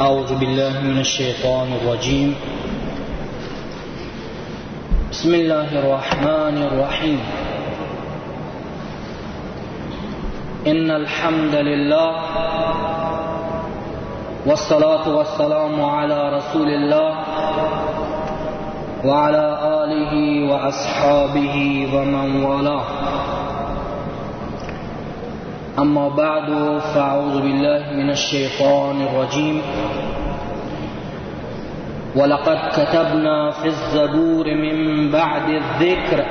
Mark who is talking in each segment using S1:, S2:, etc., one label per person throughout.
S1: أعوذ بالله من الشيطان الرجيم. بسم الله الرحمن الرحيم. إن الحمد لله والصلاة والسلام على رسول الله وعلى آله وأصحابه ومن والاه. أما بعد فأعوذ بالله من الشيطان الرجيم. ولقد كتبنا في الزبور من بعد الذكر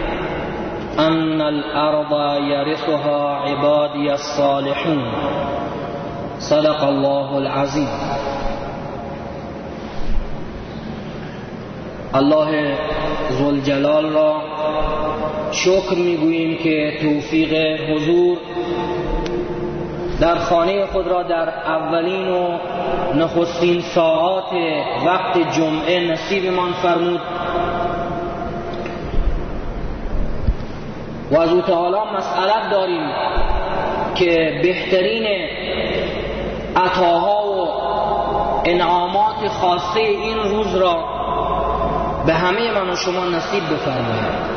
S1: أن الأرض يرثها عبادي الصالحون. صدق الله العظيم. الله زلجلال را شکر میگوییم که توفیق حضور در خانه خود را در اولین و نخستین ساعات وقت جمعه نصیبمان فرمود. و از او تعالی مسئلت داریم که بهترین عطاها و انعامات خاصه این روز را به همه من و شما نصیب بفرماید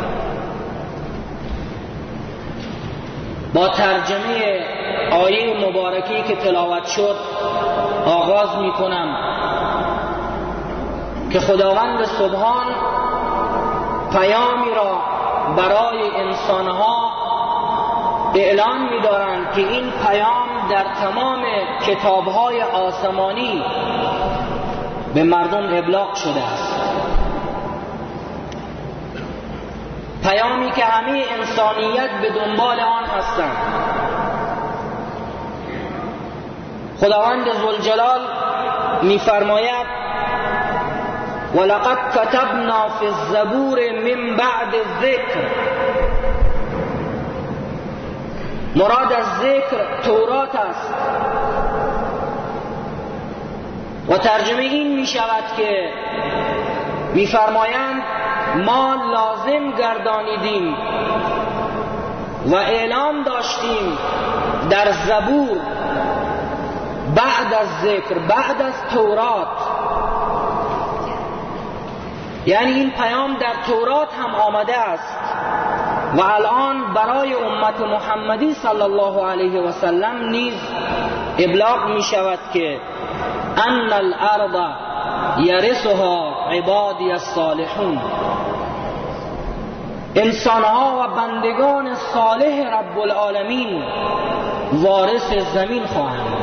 S1: با ترجمه آیه مبارکی که تلاوت شد آغاز می کنم که خداوند سبحان پیامی را برای انسانها اعلان می دارند که این پیام در تمام کتابهای آسمانی به مردم ابلاغ شده است. پیامی که همه انسانیت به دنبال آن هستند. خداوند زلجلال میفرماید ولقد كتبنا في الزبور من بعد الذکر مراد از ذکر تورات است. و ترجمه این می شود که میفرمایند ما لازم گردانیدیم و اعلام داشتیم در زبور بعد از ذکر بعد از تورات. یعنی این پیام در تورات هم آمده است. و الان برای امت محمدی صلی الله علیه و سلم نیز ابلاغ می شود که ان الارض یرثها عبادی الصالحون. انسانها و بندگان صالح رب العالمین وارث زمین خواهند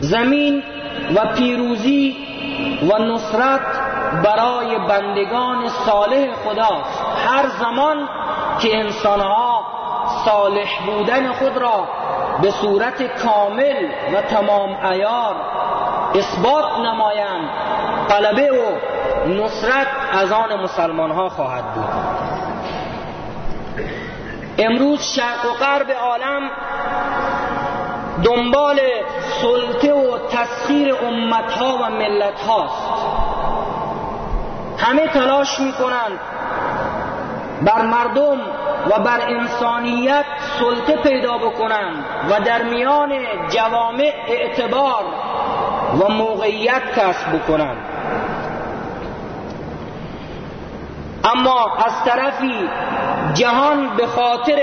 S1: زمین و پیروزی و نصرت برای بندگان صالح خداست هر زمان که انسانها صالح بودن خود را به صورت کامل و تمام ایار اثبات نمایند غلبه و نصرت از آن مسلمان ها خواهد بود. امروز شرق و غرب عالم دنبال سلطه و تسخیر امت ها و ملت هاست همه تلاش می کنند بر مردم و بر انسانیت سلطه پیدا بکنند و در میان جوامع اعتبار و موقعیت کسب بکنند. اما از طرفی جهان به خاطر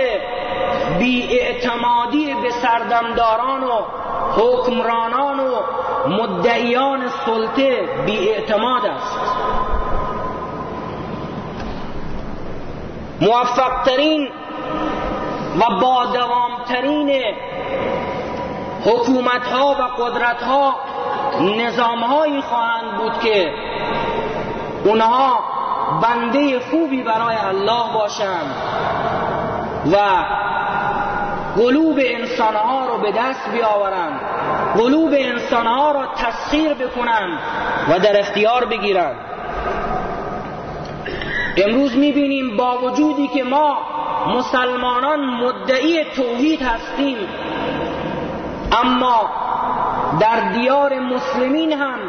S1: بیاعتمادی سردمداران و حکمرانان و مدعیان سلطه بیاعتماد است. موفقترین و با دوامترین حکومت ها و قدرت ها نظام هایی خواهند بود که اونها بنده خوبی برای الله باشند و قلوب انسانها رو به دست بیاورند. قلوب انسانها را تسخیر بکنند و در اختیار بگیرند. امروز می‌بینیم با وجودی که ما مسلمانان مدعی توحید هستیم اما در دیار مسلمین هم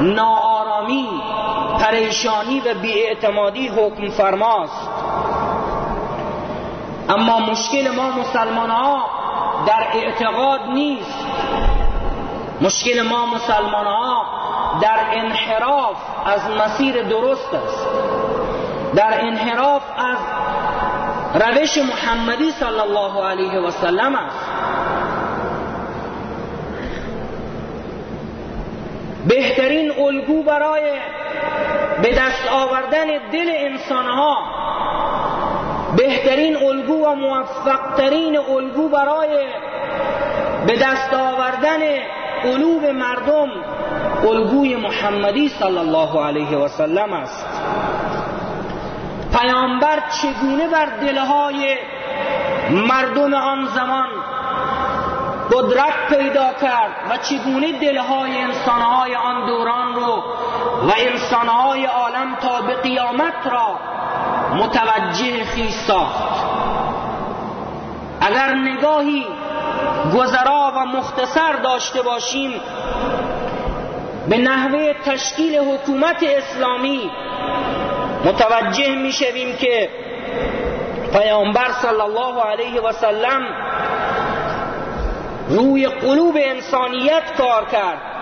S1: ناآرامی پریشانی و بیاعتمادی حکم فرماست. اما مشکل ما مسلمان ها در اعتقاد نیست. مشکل ما مسلمان ها در انحراف از مسیر درست است. در انحراف از روش محمدی صلی الله علیه و سلم است. بهترین الگو برای به دست آوردن دل انسانها بهترین الگو و موفقترین الگو برای به دست آوردن قلوب مردم الگوی محمدی صلی الله علیه و سلم است. پیامبر چگونه بر دلهای مردم آن زمان قدرت پیدا کرد و چگونه دلهای انسانهای آن دوران رو و انسانهای عالم تا به قیامت را متوجه خیز ساخت. اگر نگاهی گذرا و مختصر داشته باشیم به نحوه تشکیل حکومت اسلامی متوجه می شویم که پیامبر صلی الله علیه و سلم روی قلوب انسانیت کار کرد.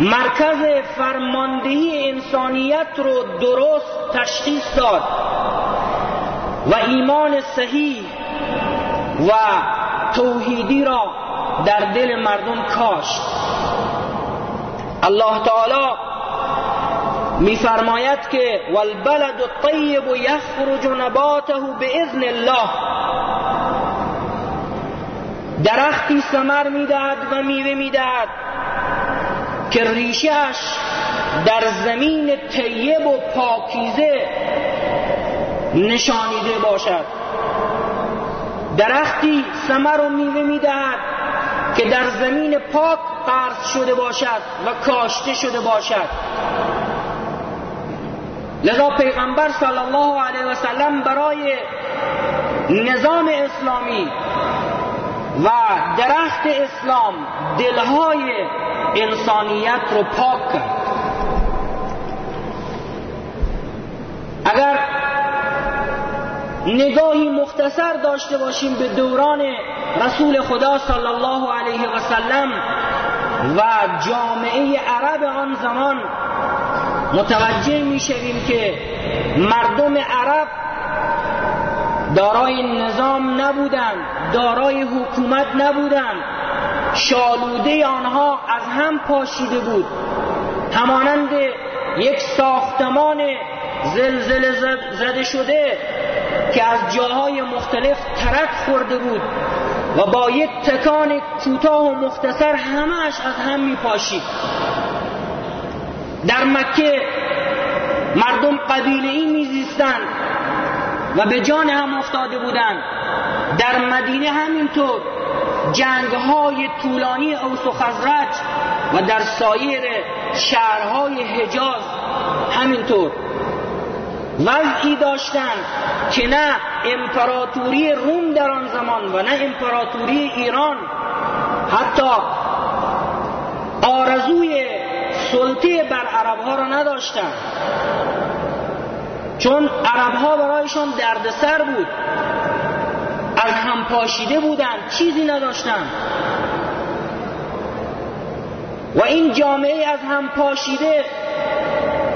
S1: مرکز فرماندهی انسانیت رو درست تشخیص داد و ایمان صحیح و توحیدی را در دل مردم کاشت. الله تعالی میفرماید که والبلد الطیب یخرج نباته باذن الله. درختی سمر می‌دهد و میوه می‌دهد. که ریشهش در زمین طیب و پاکیزه نشانیده باشد. درختی سمر و میوه می‌دهد که در زمین پاک قرض شده باشد و کاشته شده باشد. لذا پیغمبر صلی الله علیه و سلم برای نظام اسلامی و درخت اسلام دلهای انسانیت رو پاک کرد اگر نگاهی مختصر داشته باشیم به دوران رسول خدا صلی الله علیه و سلم و جامعه عرب آن زمان متوجه می شویم که مردم عرب دارای نظام نبودند دارای حکومت نبودند شالوده آنها از هم پاشیده بود. همانند یک ساختمان زلزله زده شده که از جاهای مختلف ترک خورده بود و با یک تکان کوتاه و مختصر همهش از هم می پاشید در مکه مردم قبیله ای میزیستند و به جان هم افتاده بودند. در مدینه همینطور جنگ های طولانی اوس و خزرج و در سایر شهرهای حجاز. همینطور. وضعی داشتند که نه امپراتوری روم در آن زمان و نه امپراتوری ایران. حتی آرزوی سلطه بر عرب ها را نداشتند چون عرب ها برایشان دردسر بود. از هم پاشیده بودند چیزی نداشتند. و این جامعه از هم پاشیده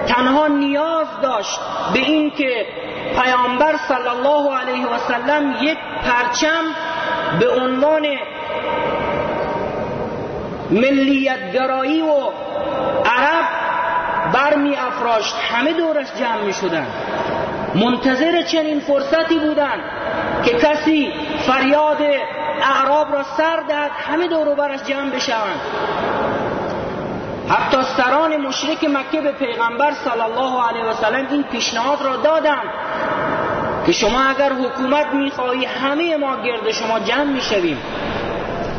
S1: تنها نیاز داشت به این که پیامبر صلی الله علیه و سلم یک پرچم به عنوان ملیتگرایی و عرب برمی افراشت همه دورش جمع می شدن منتظر چنین فرصتی بودن که کسی فریاد اعراب را سر دهد همه دور برش جمع بشوند. حتی سران مشرک مکه به پیغمبر صلی الله علیه و سلم این پیشنهاد را دادند که شما اگر حکومت می‌خواهی همه ما گرد شما جمع می‌شویم.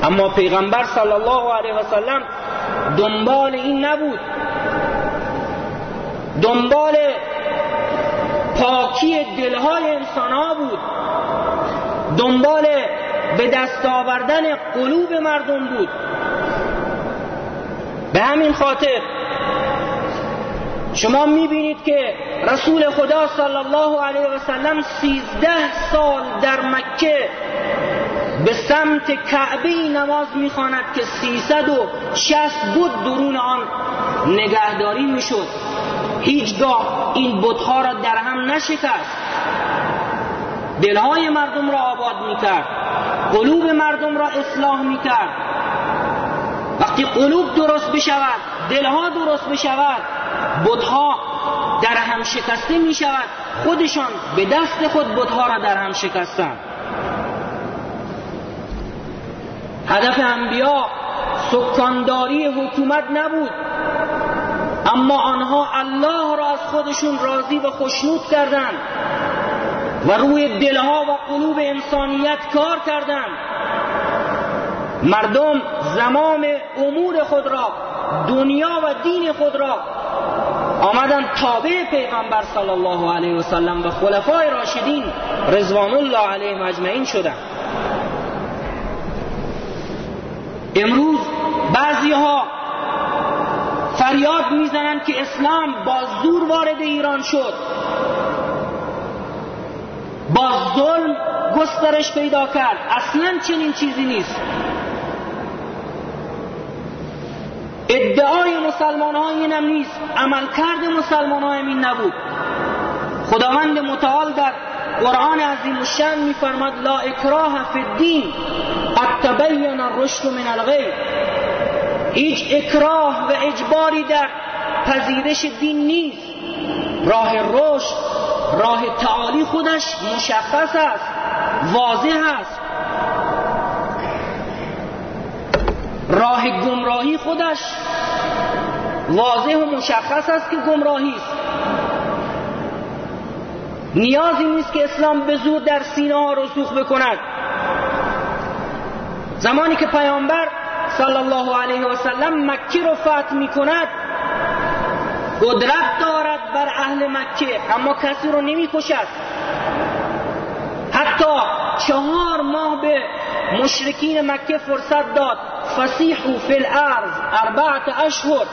S1: اما پیغمبر صلی الله علیه و سلم دنبال این نبود. دنبال پاکی دلهای انسان ها بود. دنبال به دست آوردن قلوب مردم بود. به همین خاطر شما می‌بینید که رسول خدا صلی الله علیه و سلم سیزده سال در مکه به سمت کعبه نماز می‌خواند که 360 بود درون آن نگهداری می‌شد. هیچگاه این بتها را در هم نشکست. دلهای مردم را آباد می‌کرد. قلوب مردم را اصلاح می‌کرد. وقتی قلوب درست بشود دلها درست بشود بتها در هم شکسته می شود خودشان به دست خود بتها را در هم شکستند. هدف انبیا سکانداری حکومت نبود. اما آنها الله را از خودشون راضی و خشنود کردند. و روی دلها و قلوب انسانیت کار کردند مردم زمام امور خود را دنیا و دین خود را آمدن تابع پیغمبر صلی الله علیه وسلم و خلفای راشدین رضوان الله علیهم اجمعین شدند امروز بعضی ها فریاد می‌زنند که اسلام با زور وارد ایران شد. با ظلم گسترش پیدا کرد. اصلا چنین چیزی نیست. ادعای مسلمان ها اینم نیست. عملکرد مسلمان ها این نبود. خداوند متعال در قرآن عظیم و شن میفرماد لا اکراه فی الدین قد تبین الرشد من الغی هیچ اکراه و اجباری در پذیرش دین نیست. راه رشد راه تعالی خودش مشخص است واضح است. راه گمراهی خودش واضح و مشخص است که گمراهی است. نیازی نیست که اسلام به زور در سینه ها رسوخ بکند. زمانی که پیامبر صلی الله علیه و سلم مکه رو فتح می کند قدرت دارد بر اهل مکه اما کسی رو نمی حتی چهار ماه به مشرکین مکه فرصت داد. فسیحو فی الارض اربعت اشهر.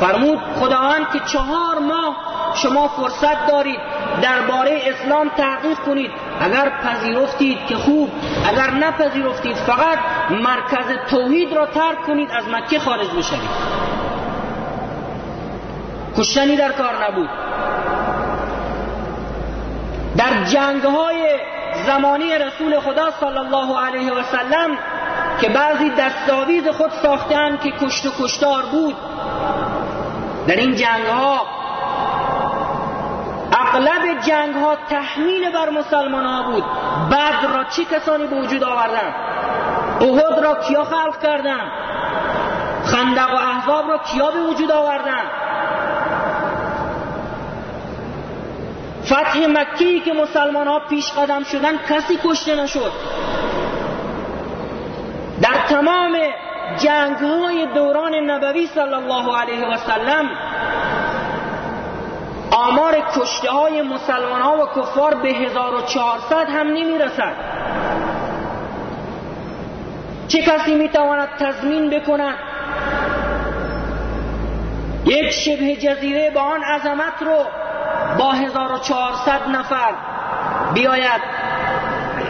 S1: فرمود خداوند که چهار ماه شما فرصت دارید درباره اسلام تحقیق کنید. اگر پذیرفتید که خوب اگر نپذیرفتید فقط مرکز توحید را ترک کنید از مکه خارج بشوید. کشتنی در کار نبود. در جنگ های زمانی رسول خدا صلی الله علیه و سلم که بعضی دستاویز خود ساختن که کشت و کشتار بود. در این جنگ ها اغلب جنگ ها تحمیل بر مسلمان ها بود. بعد را چه کسانی به وجود آوردن؟ احد را کیا خلق کردن؟ خندق و احزاب را کیا به وجود آوردن؟ فتح مکی که مسلمان ها پیش قدم شدن کسی کشته نشد. در تمام جنگ های دوران نبوی صلی الله علیه و سلم آمار کشته های مسلمان ها و کفار به 1400 هم نمی رسد چه کسی می تواند تضمین بکند؟ یک شبه جزیره با آن عظمت رو با 1400 نفر بیاید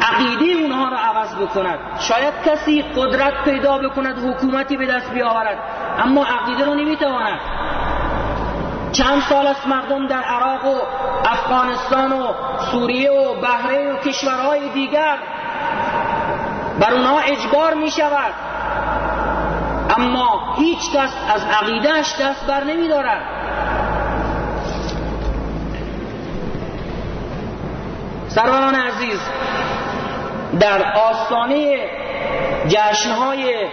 S1: عقیده اونها رو عوض بکند. شاید کسی قدرت پیدا بکند حکومتی به دست بیاورد. اما عقیده رو نمی‌تواند. چند سال است مردم در عراق و افغانستان و سوریه و بحرین و کشورهای دیگر بر اونها اجبار می شود اما هیچ کس از عقیدهش دست بر نمی دارد سران عزیز در آستانه جشنهای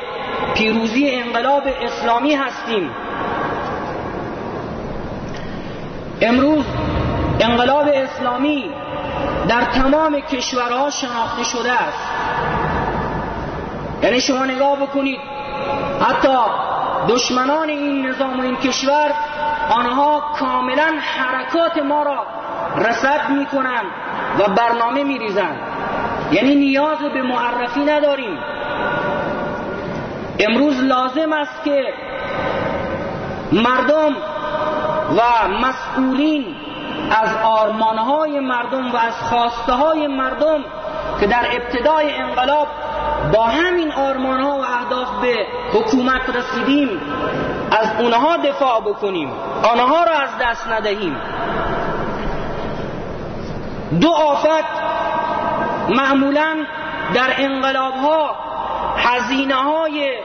S1: پیروزی انقلاب اسلامی هستیم. امروز انقلاب اسلامی در تمام کشورها شناخته شده است. یعنی شما نگاه بکنید حتی دشمنان این نظام و این کشور آنها کاملا حرکات ما را رسد می‌کنند. و برنامه میریزند یعنی نیاز به معرفی نداریم. امروز لازم است که مردم و مسئولین از آرمانهای مردم و از خواسته های مردم که در ابتدای انقلاب با همین آرمان ها و اهداف به حکومت رسیدیم از اونها دفاع بکنیم. آنها را از دست ندهیم. دو آفت معمولا در انقلاب ها هزینه های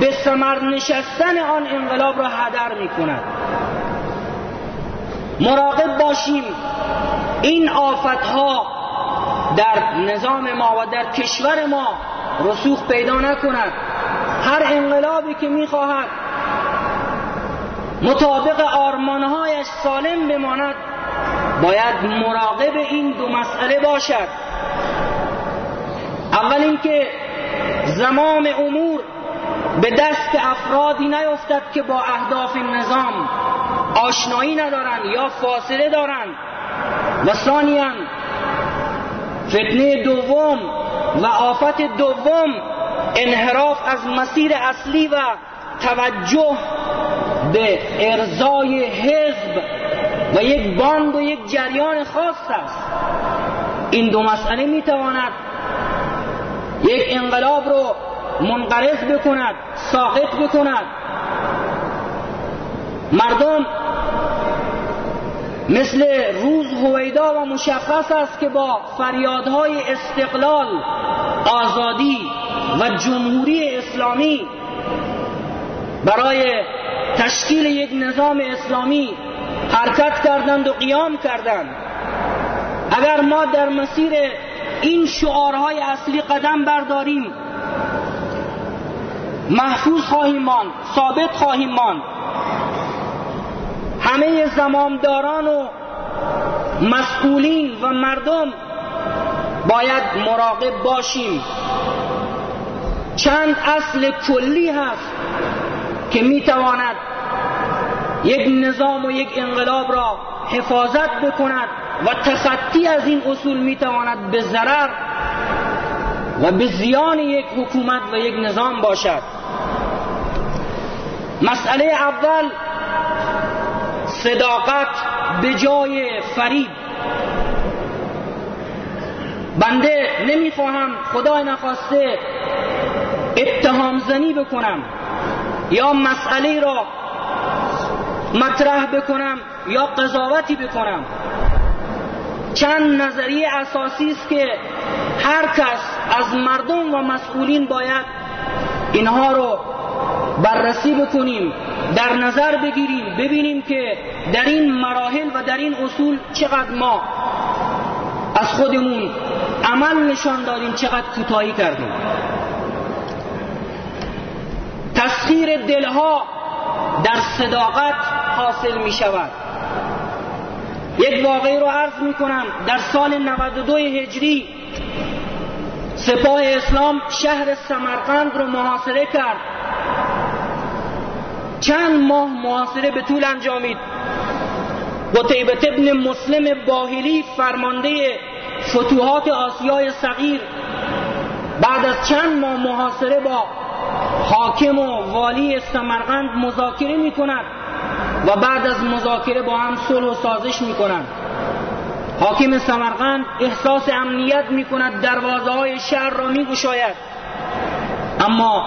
S1: به سمر نشستن آن انقلاب را هدر می کند مراقب باشیم این آفت ها در نظام ما و در کشور ما رسوخ پیدا نکند. هر انقلابی که می‌خواهد مطابق آرمانهایش سالم بماند باید مراقب این دو مسئله باشد. اول اینکه زمام امور به دست افرادی نیفتد که با اهداف نظام آشنایی ندارند یا فاصله دارند و ثانیا فتنه دوم و آفت دوم انحراف از مسیر اصلی و توجه به ارزای حزب و یک باند و یک جریان خاص است. این دو مسئله می‌تواند یک انقلاب رو منقرض بکند ساقط بکند. مردم مثل روز هویدا و مشخص است که با فریادهای استقلال آزادی و جمهوری اسلامی برای تشکیل یک نظام اسلامی حرکت کردند و قیام کردند. اگر ما در مسیر این شعارهای اصلی قدم برداریم محفوظ خواهیم ماند ثابت خواهیم ماند. همه زمامداران و مسئولین و مردم باید مراقب باشیم. چند اصل کلی هست که می‌تواند یک نظام و یک انقلاب را حفاظت بکند و تخطی از این اصول می‌تواند به ضرر و به زیان یک حکومت و یک نظام باشد. مسئله اول صداقت به جای فریب. بنده نمی‌خواهم خدا نخواسته اتهام زنی بکنم یا مسئله را مطرح بکنم یا قضاوتی بکنم. چند نظریه اساسی است که هر کس از مردم و مسئولین باید اینها رو بررسی بکنیم در نظر بگیریم ببینیم که در این مراحل و در این اصول چقدر ما از خودمون عمل نشان دادیم چقدر کوتاهی کردیم. تسخیر دلها در صداقت حاصل می شود. یک واقعی رو عرض می کنم. در سال 92 هجری سپاه اسلام شهر سمرقند رو محاصره کرد. چند ماه محاصره به طول انجامید. قطیبت ابن مسلم باهلی فرمانده فتوحات آسیای صغیر. بعد از چند ماه محاصره با حاکم و والی سمرقند مذاکره می کند و بعد از مذاکره با هم صلح و سازش می کنند حاکم سمرقند احساس امنیت می کند دروازه های شهر را می گشاید اما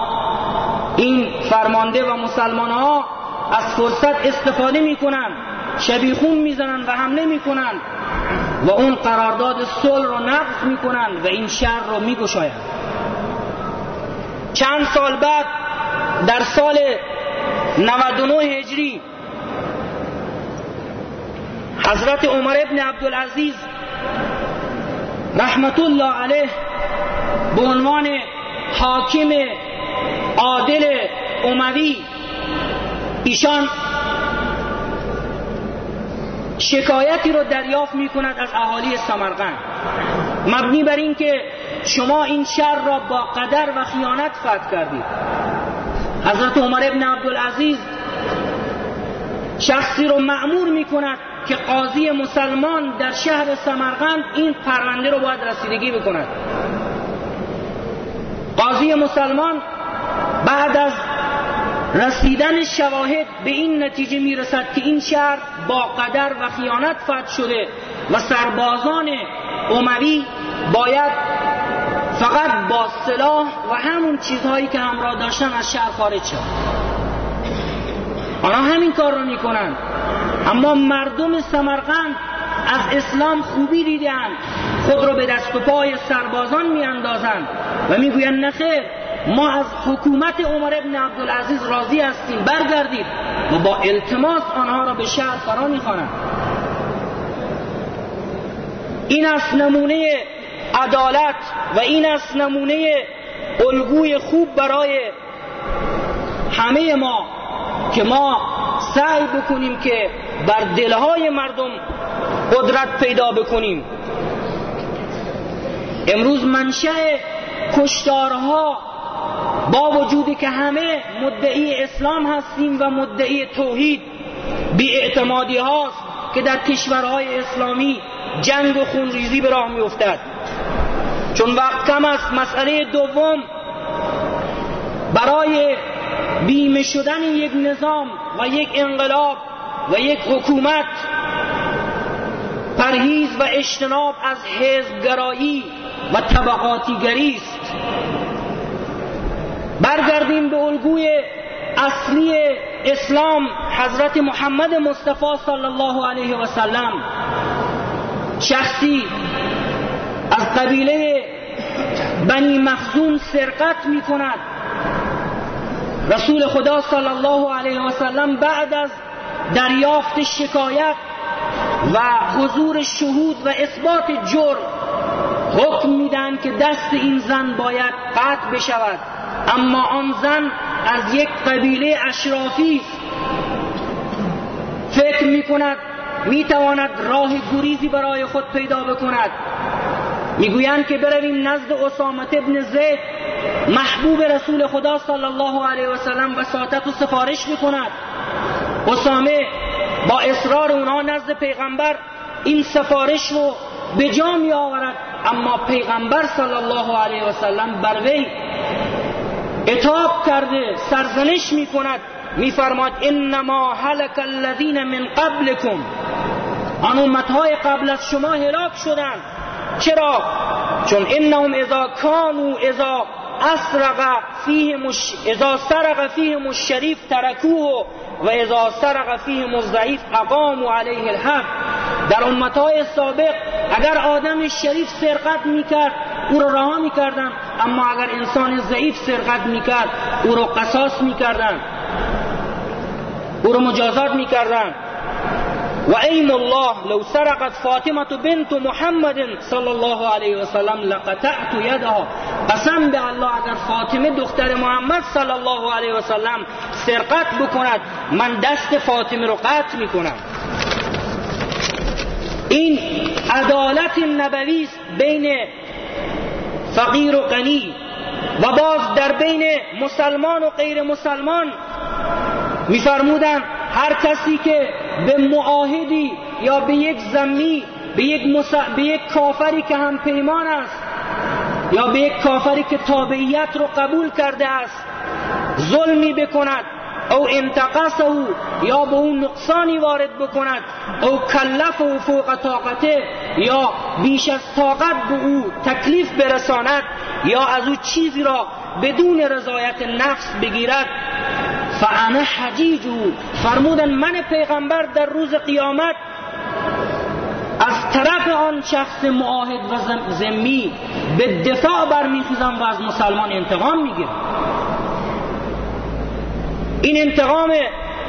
S1: این فرمانده و مسلمان ها از فرصت استفاده می کنند شبیخون می زنند و حمله می کنند و اون قرارداد صلح را نقض می کنند و این شهر را می گشاید چند سال بعد در سال 99 هجری حضرت عمر ابن عبدالعزیز رحمت الله علیه به عنوان حاکم عادل اموی ایشان شکایتی رو دریافت می کند از اهالی سمرقند. مبنی بر اینکه شما این شر را با قدر و خیانت فتح کردید. حضرت عمر ابن عبدالعزیز شخصی رو معمور می کند که قاضی مسلمان در شهر سمرقند این پرونده رو باید رسیدگی بکند. قاضی مسلمان بعد از رسیدن شواهد به این نتیجه می‌رسد که این شهر با قدر و خیانت فتح شده و سربازان عموی باید فقط با سلاح و همون چیزهایی که همراه داشتن از شهر خارج شد. آنها همین کار رو می‌کنن. اما مردم سمرقند از اسلام خوبی دیدن خود رو به دست و پای سربازان میاندازند و می‌گویند نخیر ما از حکومت عمر ابن عبدالعزیز راضی هستیم برگردید. و با التماس آنها را به شهر فرا می‌خوانند این است نمونه عدالت و این است نمونه الگوی خوب برای همه ما که ما سعی بکنیم که بر دلهای مردم قدرت پیدا بکنیم. امروز منشأ کشتارها با وجودی که همه مدعی اسلام هستیم و مدعی توحید بی اعتمادی هاست که در کشورهای اسلامی جنگ و خونریزی به راه می افتد چون وقت کم است مسئله دوم برای بیمه شدن یک نظام و یک انقلاب و یک حکومت پرهیز و اجتناب از حزبگرایی و طبقاتیگری است. برگردیم به الگوی اصلی اسلام حضرت محمد مصطفی صلی الله علیه و سلم. شخصی از قبیله بنی مخزوم سرقت می کند رسول خدا صلی الله علیه و سلم بعد از دریافت شکایت و حضور شهود و اثبات جرم حکم میدن که دست این زن باید قطع بشود. اما آن زن از یک قبیله اشرافی فکر می کند می تواند راه گریزی برای خود پیدا بکند. می‌گویند که برویم نزد اسامت ابن زید. محبوب رسول خدا صلی الله علیه و سلم وساطت و سفارش می‌کند. اسامه با اصرار اونها نزد پیغمبر این سفارش رو به جا می آورد اما پیغمبر صلی الله علیه و سلم بر وی اتاب کرده سرزنش می کند می فرماد انما هلک الذین من قبلكم آن امتهای قبل از شما هلاک شدند. چرا؟ چون انهم اذا كانوا اذا اسرق فیهم اذا سرق فیهم الشریف ترکوه و اذا سرق فیهم الضعیف اقاموا علیه الحق. در امتهای سابق اگر آدم شریف سرقت می‌کرد او را رها می‌کردن. اما اگر انسان ضعیف سرقت می‌کرد او را قصاص می‌کردن. او را مجازات می‌کردن. و ایم الله لو سرقت فاطمه بنت محمد صلی الله علیه و سلم لقطعت یدها قسم به الله اگر فاطمه دختر محمد صلی الله علیه و سلم سرقت بکند من دست فاطمه رو قطع می‌کنم. این عدالت نبوی است بین فقیر و غنی و باز در بین مسلمان و غیر مسلمان. میفرمودند هر کسی که به معاهدی یا به یک زمی به یک, به یک کافری که هم پیمان است یا به یک کافری که تابعیت رو قبول کرده است ظلمی بکند او انتقصه یا به اون نقصانی وارد بکند او کلف و فوق طاقته یا بیش از طاقت به او تکلیف برساند یا از او چیزی را بدون رضایت نفس بگیرد. فانا حجیجو فرمودن من پیغمبر در روز قیامت از طرف آن شخص معاهد و زمی به دفاع برمیخیزم و از مسلمان انتقام می‌گیرم. این انتقام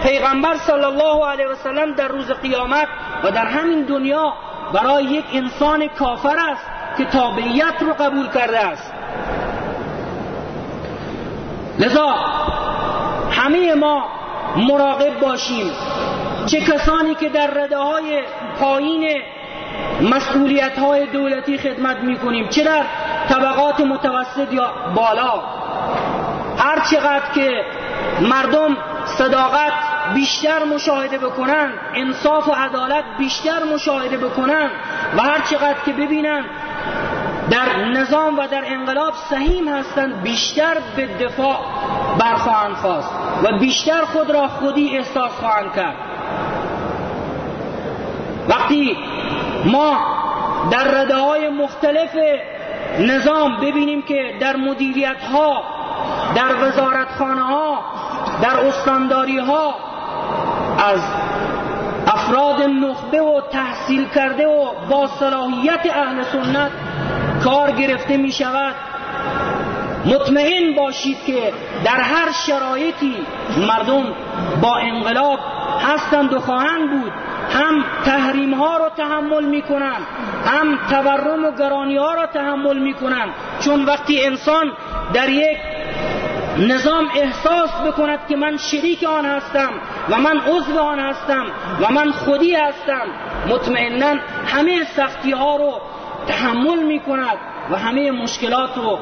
S1: پیغمبر صلی الله علیه و سلم در روز قیامت و در همین دنیا برای یک انسان کافر است که تابعیت رو قبول کرده است. لذا همه ما مراقب باشیم. چه کسانی که در رده های پایین مسئولیت های دولتی خدمت می کنیم چه در طبقات متوسط یا بالا. هر چقدر که مردم صداقت بیشتر مشاهده بکنن انصاف و عدالت بیشتر مشاهده بکنن و هر چقدر که ببینن در نظام و در انقلاب سهیم هستند بیشتر به دفاع برخواهند خواست و بیشتر خود را خودی احساس خواهند کرد. وقتی ما در رده های مختلف نظام ببینیم که در مدیریت ها در وزارتخانه ها در استانداری ها از افراد نخبه و تحصیل کرده و با صلاحیت اهل سنت کار گرفته می شود مطمئن باشید که در هر شرایطی مردم با انقلاب هستند و خواهند بود. هم تحریم ها رو تحمل می‌کنن هم تورم و گرانی ها را تحمل می‌کنن چون وقتی انسان در یک نظام احساس بکند که من شریک آن هستم و من عضو آن هستم و من خودی هستم مطمئنا همه سختی ها رو تحمل می کند و همه مشکلات رو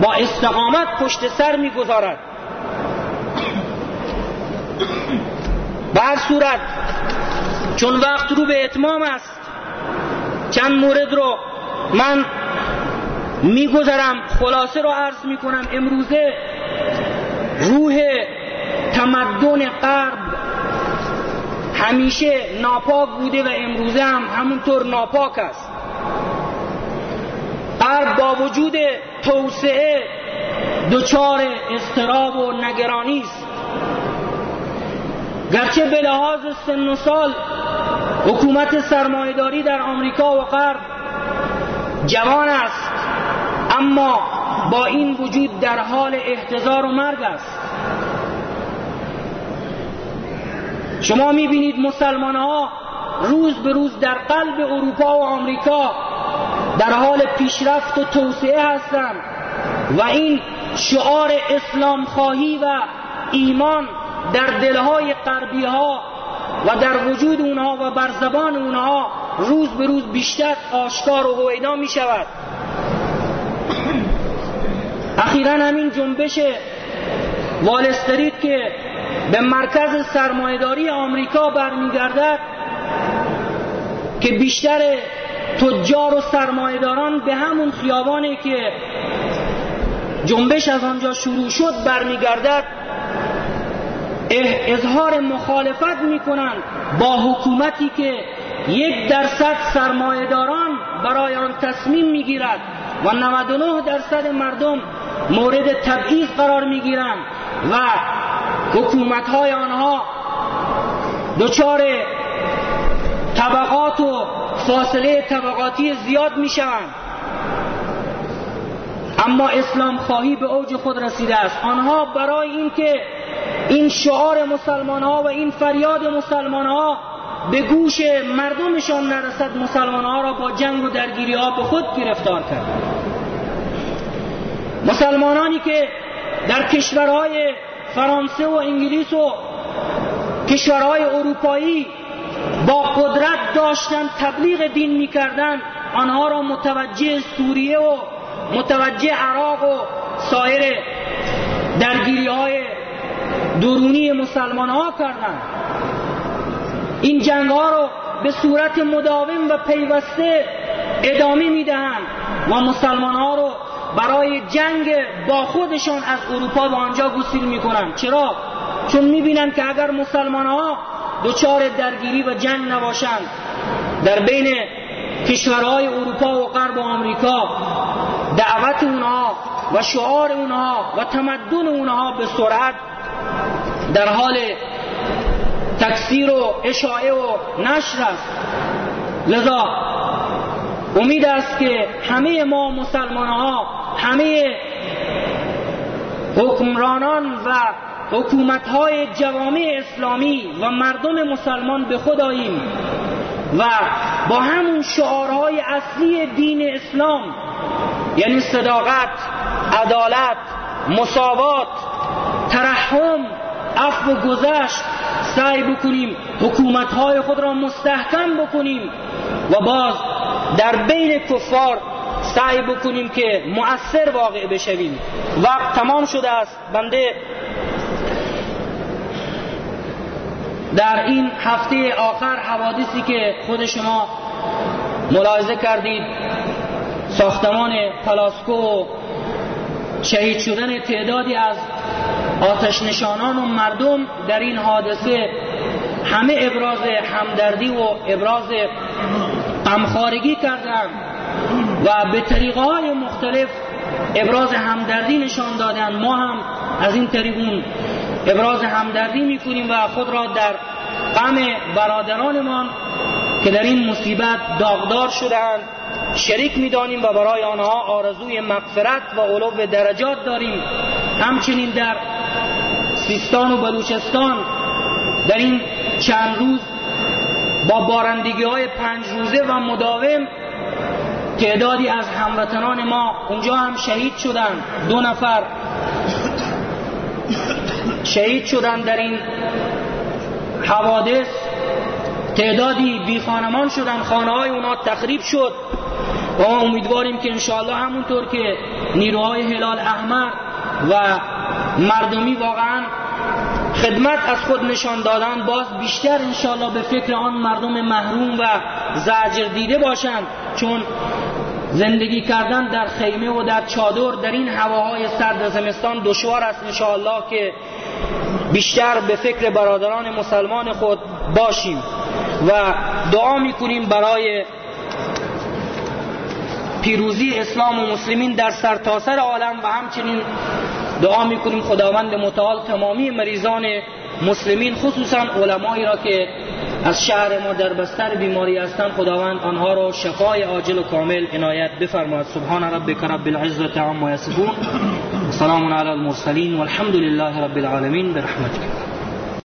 S1: با استقامت پشت سر می گذارد به صورت چون وقت رو به اتمام است چند مورد رو من میگذرم خلاصه رو عرض می‌کنم. امروزه روح تمدن غرب همیشه ناپاک بوده و امروزه هم همونطور ناپاک است. غرب با وجود توسعه دچار استراب و نگرانی است. گرچه به لحاظ سن و سال حکومت سرمایهداری در آمریکا و غرب جوان است اما با این وجود در حال احتضار و مرگ است. شما می‌بینید مسلمان ها روز به روز در قلب اروپا و آمریکا در حال پیشرفت و توسعه هستند و این شعار اسلام خواهی و ایمان در دلهای غربی ها و در وجود اونها و بر زبان اونها روز به روز بیشتر آشکار و هویدا می شود اخیرا همین جنبش وال استریت که به مرکز سرمایهداری آمریکا برمیگردد که بیشتر تجار و سرمایهداران به همون خیابانی که جنبش از آنجا شروع شد برمیگردد. اظهار مخالفت می‌کنند با حکومتی که یک درصد سرمایهداران برای آن تصمیم می‌گیرد و 99 درصد مردم مورد تبعیض قرار می‌گیرند و حکومت های آنها دچار فاصله طبقاتی زیاد می‌شوند. اما اسلام خواهی به اوج خود رسیده است. آنها برای اینکه این شعار مسلمان ها و این فریاد مسلمان ها به گوش مردمشان نرسد مسلمان ها را با جنگ و درگیری ها به خود گرفتار کرد. مسلمانانی که در کشورهای فرانسه و انگلیس و کشورهای اروپایی با قدرت داشتن تبلیغ دین می‌کردن آنها را متوجه سوریه و متوجه عراق و سایر درگیری های درونی مسلمان ها کردن. این جنگ ها رو به صورت مداوم و پیوسته ادامه می‌دهند و مسلمان ها رو برای جنگ با خودشان از اروپا به آنجا گسیل می‌کنند. چرا؟ چون می‌بینن که اگر مسلمان ها دچار درگیری و جنگ نباشند. در بین کشورهای اروپا و غرب و آمریکا دعوت اونها و شعار اونها و تمدن اونها به سرعت در حال تکثیر و اشاعه و نشر است. لذا امید است که همه ما مسلمان ها همه حکمرانان و حکومت های جوامع اسلامی و مردم مسلمان به خود و با همون شعارهای اصلی دین اسلام یعنی صداقت عدالت مساوات ترحم عفو و گذشت سعی بکنیم حکومت های خود را مستحکم بکنیم و باز در بین کفار سعی بکنیم که مؤثر واقع بشویم. وقت تمام شده است. بنده در این هفته آخر حوادثی که خود شما ملاحظه کردید ساختمان پلاسکو و شهید شدن تعدادی از آتش نشانان و مردم در این حادثه همه ابراز همدردی و ابراز غمخوارگی کردند و به طریقه های مختلف ابراز همدردی نشان دادن. ما هم از این طریقون ابراز همدردی می‌کنیم و خود را در غم برادرانمان که در این مصیبت داغدار شدند شریک می‌دانیم و برای آنها آرزوی مغفرت و علو درجات داریم. همچنین در سیستان و بلوچستان در این چند روز با بارندگی های پنج روزه و مداوم تعدادی از هموطنان ما اونجا هم شهید شدن دو نفر شهید شدن در این حوادث. تعدادی بی خانمان شدن خانه های اونا تخریب شد. و امیدواریم که انشاءالله همونطور که نیروهای هلال احمر و مردمی واقعا خدمت از خود نشان دادن باز بیشتر انشاءالله به فکر آن مردم محروم و زجر دیده باشند. چون زندگی کردن در خیمه و در چادر در این هواهای سرد زمستان دشوار است انشاءالله که بیشتر به فکر برادران مسلمان خود باشیم و دعا می‌کنیم برای پیروزی اسلام و مسلمین در سرتاسر سر عالم و همچنین دعا می‌کنیم خداوند متعال تمامی مریضان مسلمین خصوصا علمایی را که از شهر ما در بستر بیماری هستند خداوند آنها را شفای عاجل و کامل عنایت بفرماید. سبحان ربک رب العزة عما یصفون. سلام علی المرسلین والحمد لله رب العالمین. برحمتك.